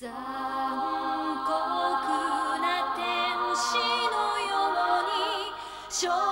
残酷な天使のように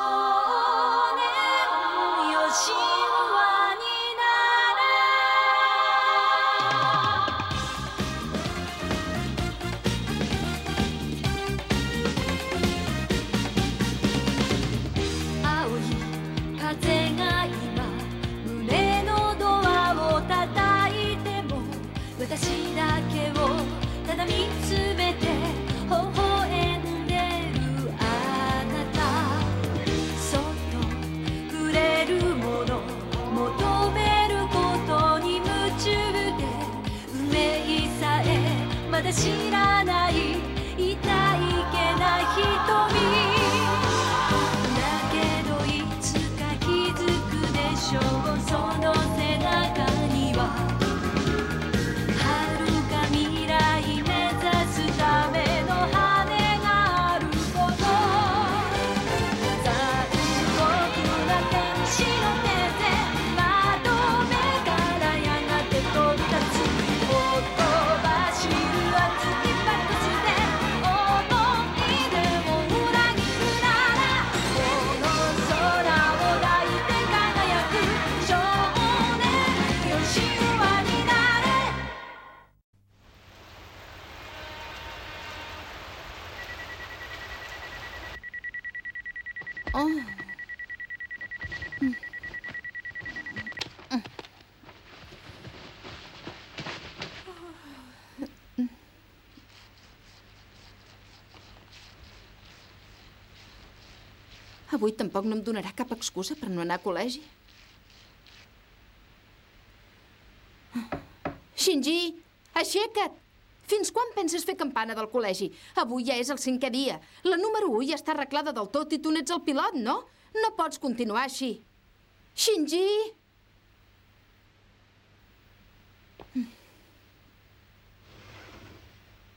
まだ知らない痛いけな瞳 Avui tampoc no em donarà cap excusa per no anar a col·legi. Shinji, aixeca't! Fins quan penses fer campana del col·legi? Avui ja és el cinquè dia. La número 1 ja està arreglada del tot i tu n'ets el pilot, no? No pots continuar així. Shinji!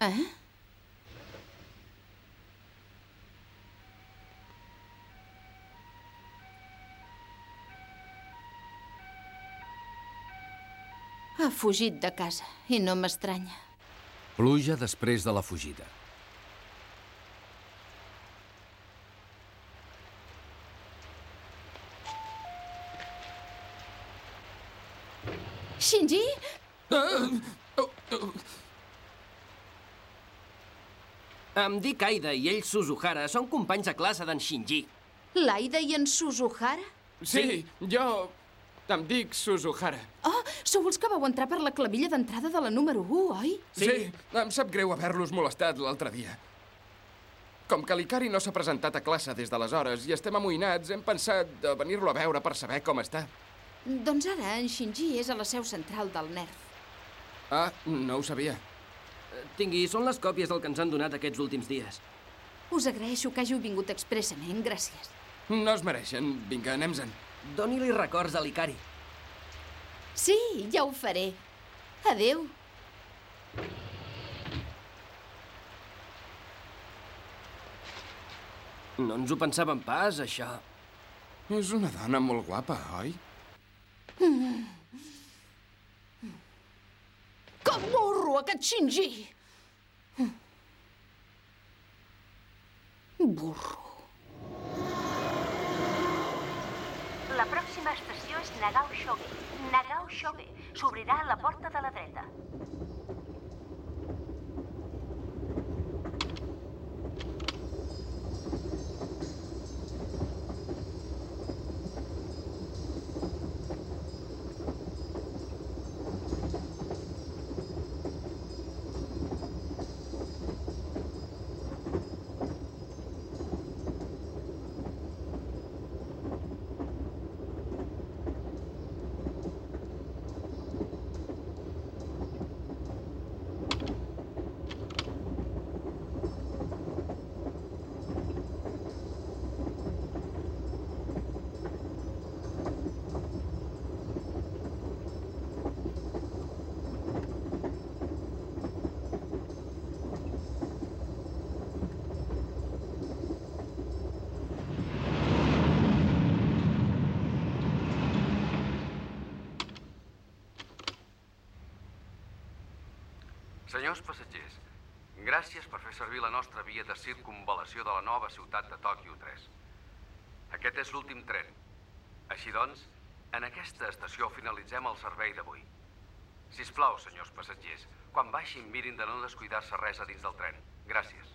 Eh? Ha fugit de casa i no m'estranya. Pluja després de la fugida. Shinji? Em dic Aida i ell Suzuhara. Són companys de classe d'en Shinji. L'Aida i en Suzuhara? Sí, jo em dic Suzuhara. Oh, sou els que vau entrar per la clavilla d'entrada de la número 1, oi? Sí, em sap greu haver-los molestat l'altre dia. Com que l'Icari no s'ha presentat a classe des d'aleshores i estem amoïnats, hem pensat de venir-lo a veure per saber com està. Doncs ara en Shinji és a la seu central del NERF. Ah, no ho sabia. Tingui, són les còpies del que ens han donat aquests últims dies. Us agraeixo que hàgiu vingut expressament, gràcies. No es mereixen. Vinga, anem-se'n. Doni-li records a l'Icari. Sí, ja ho faré. Adeu. No ens ho pensàvem pas, això. És una dona molt guapa, oi? Que morro, aquest Shinji! Burro. La pròxima estació és Nagao Shoge. Nagao Shoge. S'obrirà a la porta de la dreta. Senyors passatgers, gràcies per fer servir la nostra via de circunvalació de la nova ciutat de Tòquio 3. Aquest és l'últim tren. Així doncs, en aquesta estació finalitzem el servei d'avui. Si us plau, senyors passatgers, quan baixin mirin de no descuidar-se res a dins del tren. Gràcies.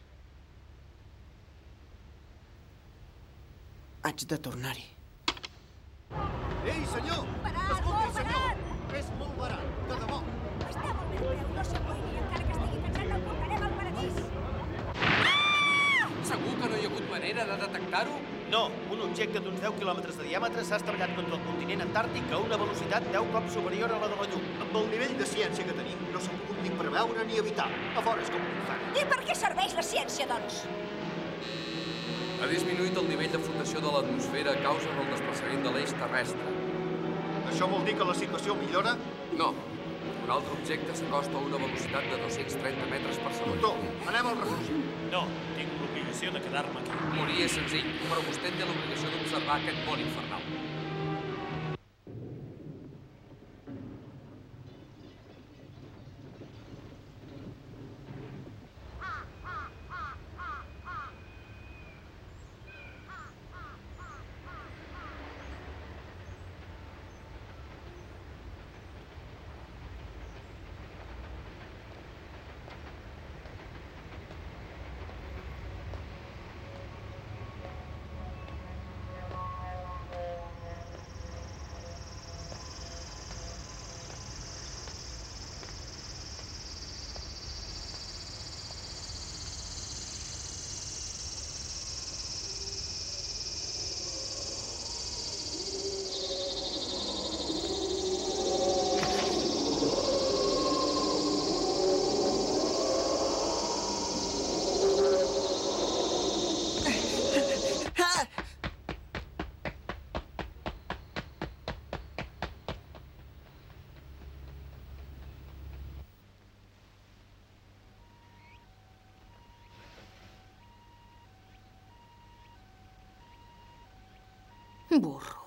Haig de tornar-hi. Ei, senyor! Escolti, senyor! És molt barat, manera de detectar-ho? No, un objecte d'uns 10 quilòmetres de diàmetre s'ha estavellat contra el continent antàrtic a una velocitat 10 cops superior a la de la llum. Amb el nivell de ciència que tenim, no s'ha pogut ni preveure ni evitar. A fora és com un. I per què serveix la ciència, doncs? Ha disminuït el nivell de flotació de l'atmosfera a causa del desplaçament de l'eix terrestre. Això vol dir que la situació millora? No. Un altre objecte s'acosta a una velocitat de 230 metres per segon. Doctor, anem al refugi. No, tinc l'obligació de quedar-me aquí. Morir és senzill, però vostè té l'obligació d'observar aquest món infernal. Burro.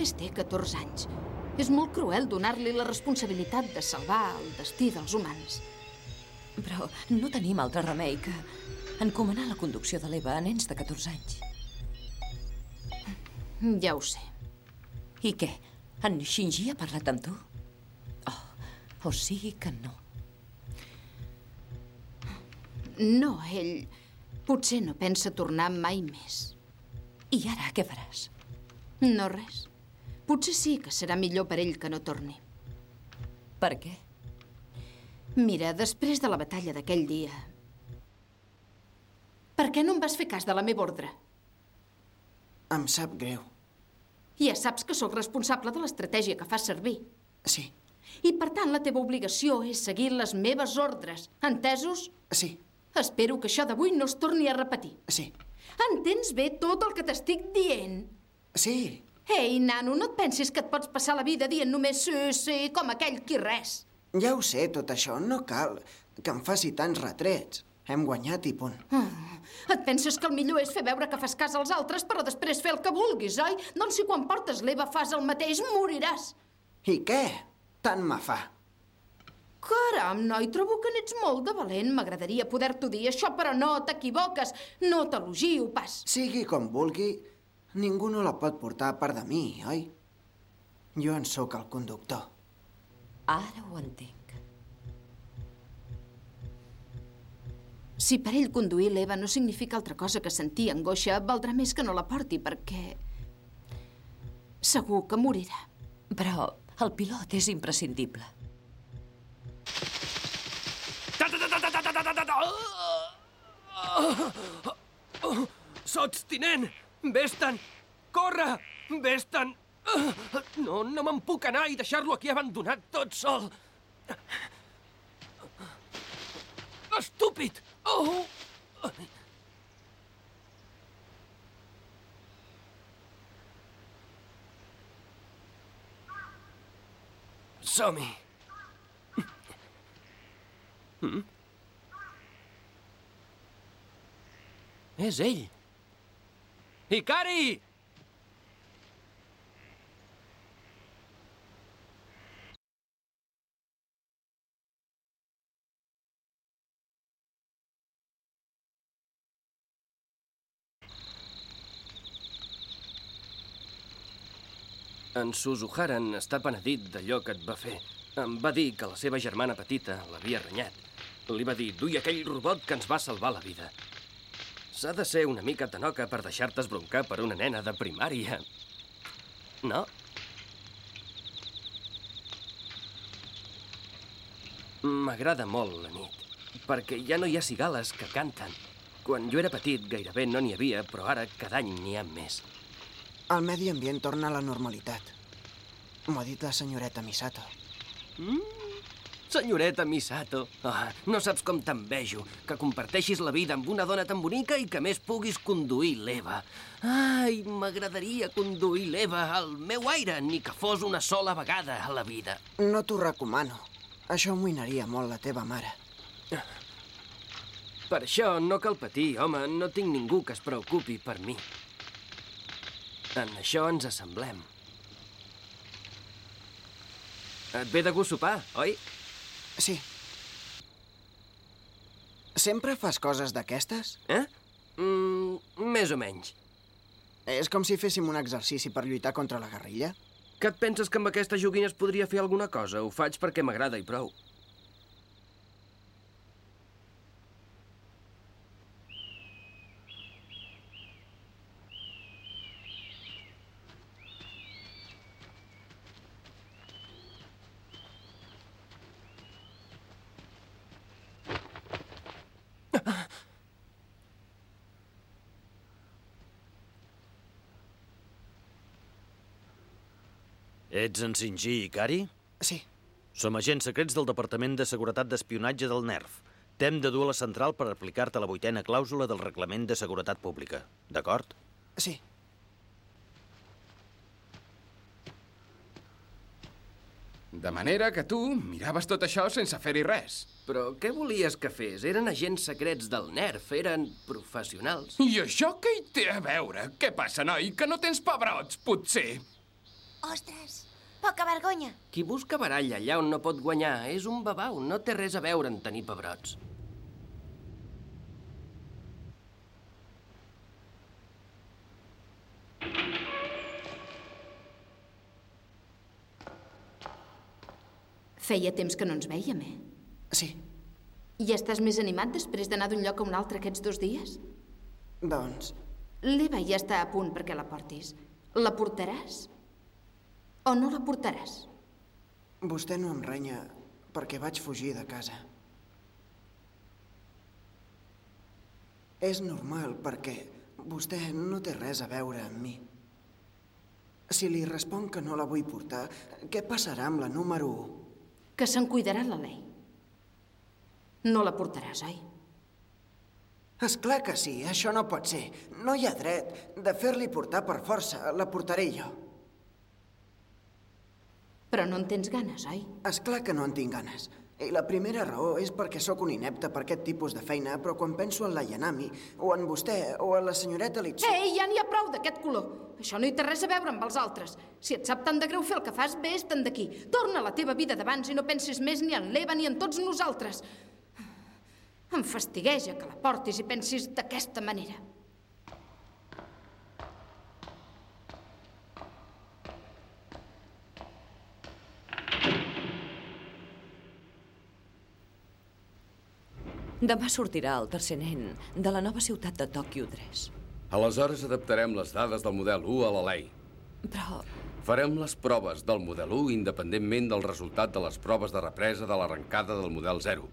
Només té 14 anys. És molt cruel donar-li la responsabilitat de salvar el destí dels humans. Però no tenim altre remei que encomanar la conducció de l'Eva a nens de 14 anys. Ja ho sé. I què? En Shinji ha parlat amb tu? Oh, o sigui que no. No, ell potser no pensa tornar mai més. I ara què faràs? No res. Potser sí que serà millor per ell que no torni. Per què? Mira, després de la batalla d'aquell dia... Per què no em vas fer cas de la meva ordre? Em sap greu. Ja saps que sóc responsable de l'estratègia que fas servir. Sí, I, per tant, la teva obligació és seguir les meves ordres. Entesos? sí, Espero que això d'avui no es torni a repetir. sí. Entens bé tot el que t'estic dient? Sí, Ei, nano, no et pensis que et pots passar la vida dient només sí, sí, com aquell qui res. ja ho sé, tot això. No cal que em faci tants retrets. Hem guanyat i punt. Ah, et penses que el millor és fer veure que fas cas als altres, però després fer el que vulguis, oi? Doncs si quan portes l'Eva fas el mateix, moriràs. I què? Tant me fa. Caram, noi, trobo que n'ets molt de valent. M'agradaria poder-t'ho dir això, però no t'equivoques. No t'elogio pas. Sigui com vulgui, ningú no la pot portar a part de mi, oi? Jo en sóc el conductor. Ara ho entenc. Si per ell conduir l'Eva no significa altra cosa que sentir angoixa, valdrà més que no la porti, perquè... Segur que morirà. Però el pilot és imprescindible. Sots, tinent! Vés-te'n! Corre! Vés-te'n! No, no me'n puc anar i deixar-lo aquí abandonat tot sol. Estúpid! Oh! Som-hi! Mm? És ell. Icari! En Suzuharan està penedit d'allò que et va fer. Em va dir que la seva germana petita l'havia renyat. Li va dir, duia aquell robot que ens va salvar la vida. S'ha de ser una mica tanoca per deixar-te esbroncar per una nena de primària. No? M'agrada molt la nit, perquè ja no hi ha cigales que canten. Quan jo era petit gairebé no n'hi havia, però ara cada any n'hi ha més. El medi ambient torna a la normalitat. M'ho ha dit la senyoreta Misato. Mm, senyoreta Misato, oh, no saps com t'envejo, que comparteixis la vida amb una dona tan bonica i que més puguis conduir l'Eva. Ai, m'agradaria conduir l'Eva al meu aire, ni que fos una sola vegada a la vida. No t'ho recomano. Això amoïnaria molt la teva mare. Per això no cal patir, home, no tinc ningú que es preocupi per mi. En això ens assemblem. Et ve de gust sopar, oi? Sí. Sempre fas coses d'aquestes? Eh? Mm, més o menys. És com si féssim un exercici per lluitar contra la guerrilla? Que et penses que amb aquestes joguines podria fer alguna cosa? Ho faig perquè m'agrada i prou. Ets en Shinji Ikari? Sí. Som agents secrets del Departament de Seguretat d'Espionatge del NERF. T'hem de dur a la central per aplicar-te la vuitena clàusula del Reglament de Seguretat Pública. D'acord? Sí. De manera que tu miraves tot això sense fer-hi res. Però què volies que fes? Eren agents secrets del NERF, eren professionals. I això què hi té a veure? Què passa, noi? Que no tens pebrots, potser? Ostres, poca vergonya. Qui busca baralla allà on no pot guanyar és un babau, no té res a veure en tenir pebrots. Feia temps que no ens veiem, eh? Sí. I estàs més animat després d'anar d'un lloc a un altre aquests dos dies? Doncs... L'Eva ja està a punt perquè la portis. La portaràs? O no la portaràs? Vostè no em renya perquè vaig fugir de casa. És normal perquè vostè no té res a veure amb mi. Si li responc que no la vull portar, què passarà amb la número 1? Que se'n cuidarà la Lei. No la portaràs, oi? És clar que sí, això no pot ser. No hi ha dret de fer-li portar per força. La portaré jo. Però no en tens ganes, oi? És clar que no en tinc ganes. I la primera raó és perquè sóc un inepte per aquest tipus de feina, però quan penso en la Yanami, o en vostè, o en la senyoreta Litsu... Ei, ja n'hi ha prou d'aquest color. Això no hi té res a veure amb els altres. Si et sap tant de greu fer el que fas, vés-te'n d'aquí. Torna a la teva vida d'abans i no pensis més ni en l'Eva ni en tots nosaltres. Em fastigueja que la portis i pensis d'aquesta manera. Demà sortirà el tercer nen de la nova ciutat de Tòquio 3. Aleshores adaptarem les dades del model 1 a la llei. Però Farem les proves del model 1 independentment del resultat de les proves de represa de l'arrencada del model 0.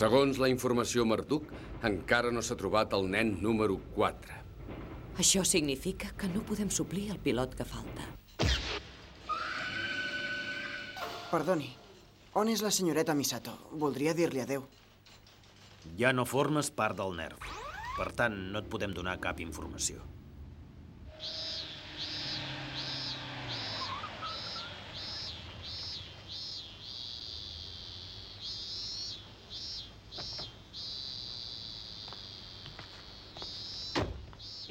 Segons la informació Marduk, encara no s'ha trobat el nen número 4. Això significa que no podem suplir el pilot que falta. Perdoni, on és la senyoreta Misato? Voldria dir-li adeu. Ja no formes part del NERF. Per tant, no et podem donar cap informació.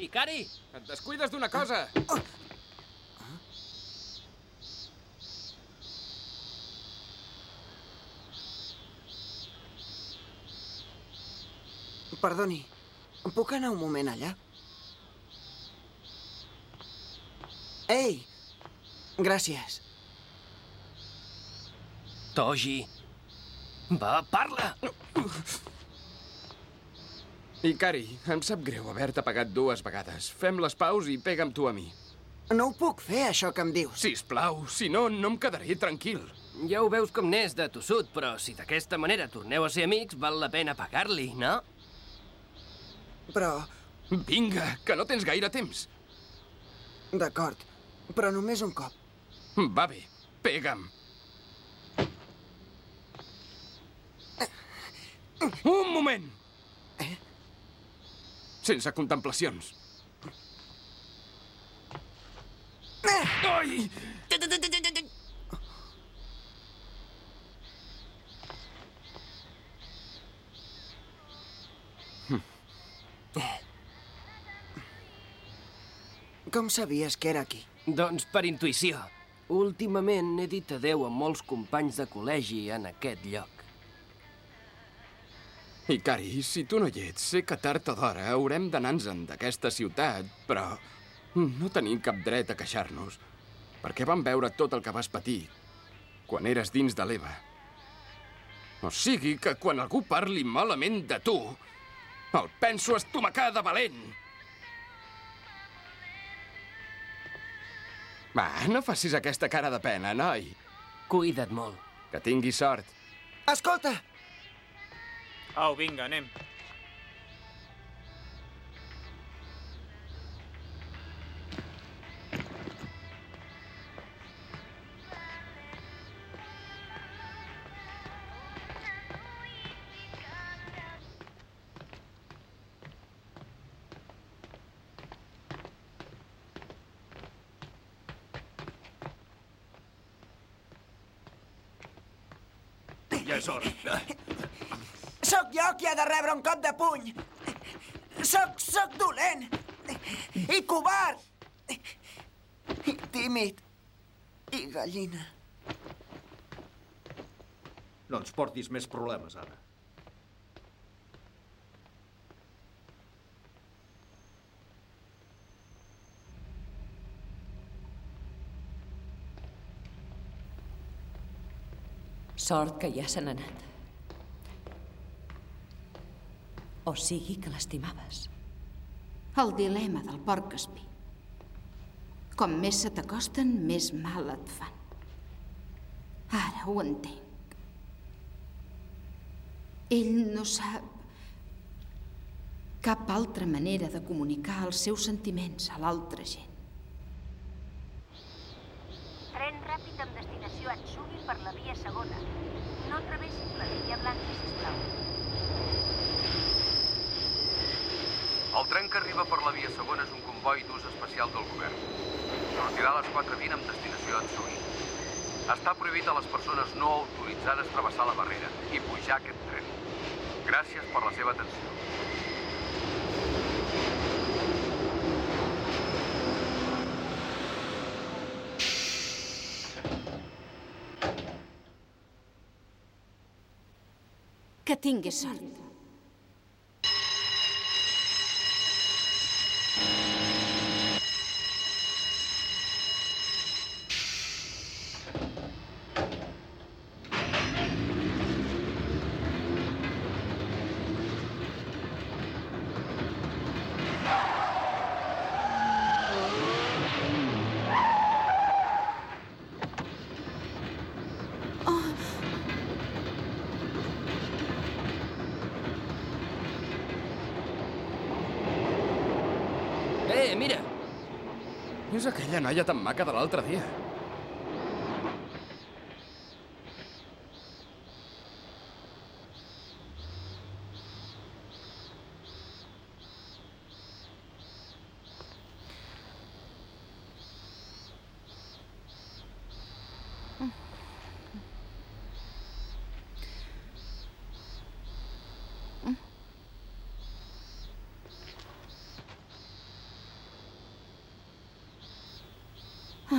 Ikari! Et descuides d'una cosa! Perdoni, puc anar un moment allà? Ei! Gràcies. Toji! Va, parla! Ikari, em sap greu haver-te pagat dues vegades. Fem les paus i pega'm tu a mi. No ho puc fer, això que em dius. Sisplau, si no, no em quedaré tranquil. Ja ho veus com n'és de tossut, però si d'aquesta manera torneu a ser amics, val la pena pagar-li, no? Però... Vinga, que no tens gaire temps. D'acord, però només un cop. Va bé, pega'm. Un moment! Eh? Sense contemplacions. Ai! Com sabies que era aquí? Doncs per intuïció. Últimament he dit adeu a molts companys de col·legi en aquest lloc. Ikari, si tu no hi ets, sé que tard o d'hora haurem d'anar-nos-en d'aquesta ciutat, però no tenim cap dret a queixar-nos, perquè vam veure tot el que vas patir quan eres dins de l'Eva. O sigui que quan algú parli malament de tu, el penso estomacar de valent. Va, no facis aquesta cara de pena, noi. Cuida't molt. Que tinguis sort. Escolta! Au, vinga, anem. Hora. Sóc jo qui ha de rebre un cop de puny. Sóc, sóc dolent. I covard. I tímid. I gallina. No ens portis més problemes, ara. Sort que ja se n'ha anat. O sigui que l'estimaves. El dilema del porc espí. Com més se t'acosten, més mal et fan. Ara ho entenc. Ell no sap cap altra manera de comunicar els seus sentiments a l'altra gent. Tren ràpid amb destinació a Atsugi per la via segona. No travessis la línia blanca, sisplau. El tren que arriba per la via segona és un comboi d'ús especial del govern. Sortirà a les 4.20 amb destinació a Atsui. Està prohibit a les persones no autoritzades travessar la barrera i pujar aquest tren. Gràcies per la seva atenció. tingues sorte. Aquella noia tan maca de l'altre dia. Està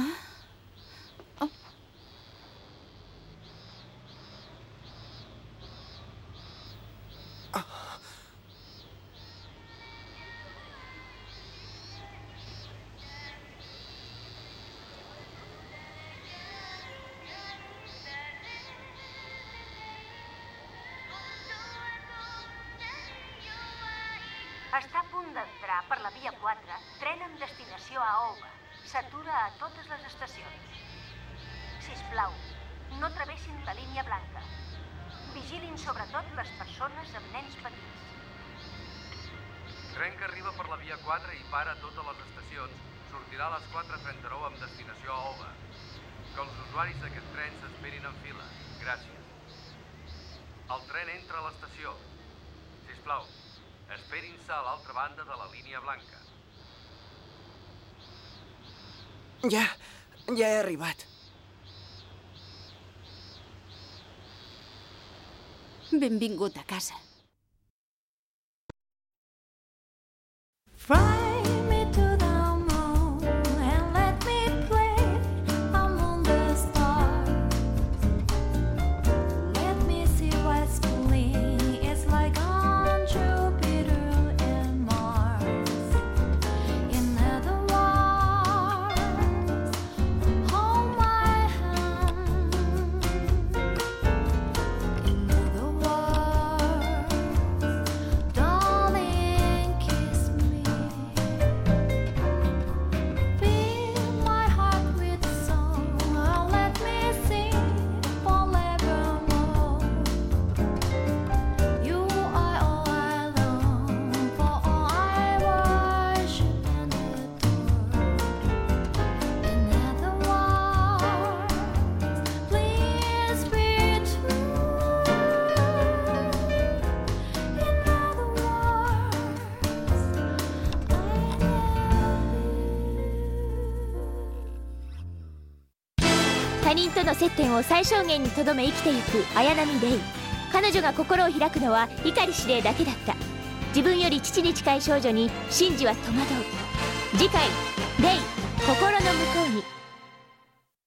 a punt d'entrar per la via 4, tren amb destinació a Ova. S'atura a totes les estacions. Si us plau, no travessin la línia blanca. Vigilin sobretot les persones amb nens petits. Tren que arriba per la via 4 i para a totes les estacions. Sortirà a les 4.39 amb destinació a Ova. Que els usuaris d'aquest tren s'esperin en fila. Gràcies. El tren entra a l'estació. Si us plau, esperin-se a l'altra banda de la línia blanca. Ja, ja he arribat. Benvingut a casa. との接点を最小限にとどめ生きていく綾波レイ。彼女が心を開くのは碇司令だけだった。自分より父に近い少女にシンジは戸惑う。次回「」